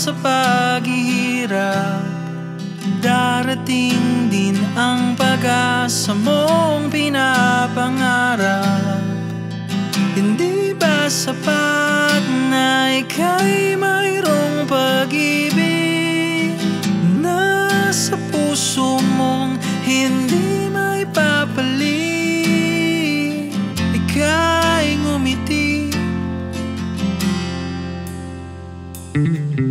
sa paghihirap. Darating din ang pag-asa mong pinapangarap. Hindi ba sapat na ika'y mayroong pag-ibig? Nasa puso mong hindi may papalit Ika'y ngumiti. Mm-hmm.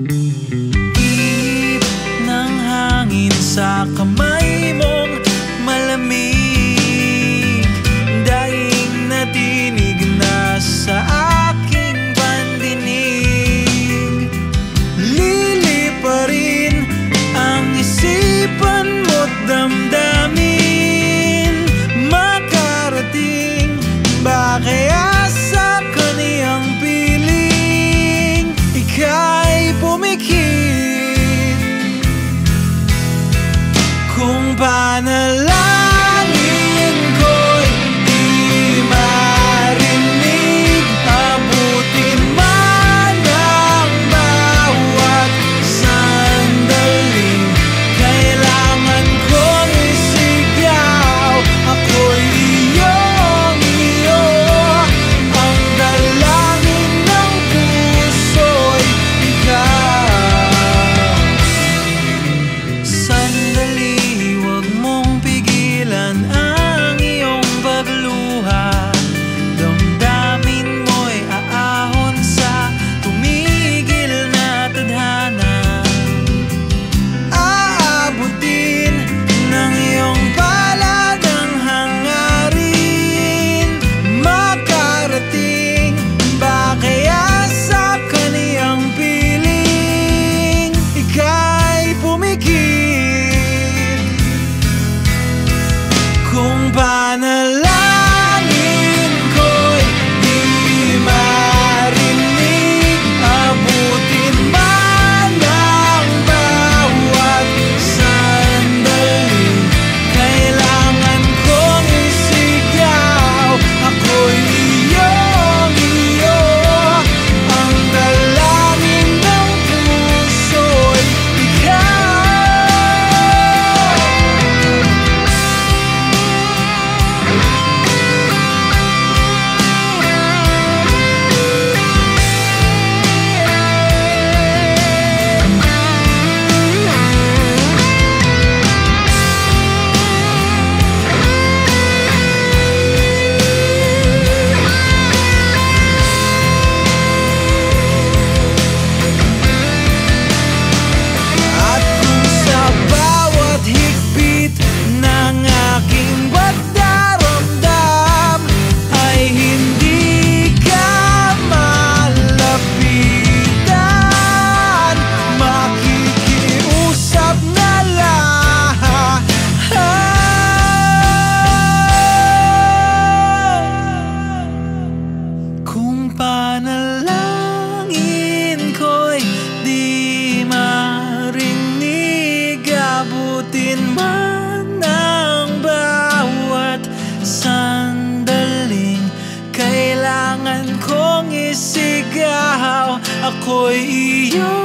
Bitin man ang bawat sandaling Kailangan kong isigaw? Ako'y iyo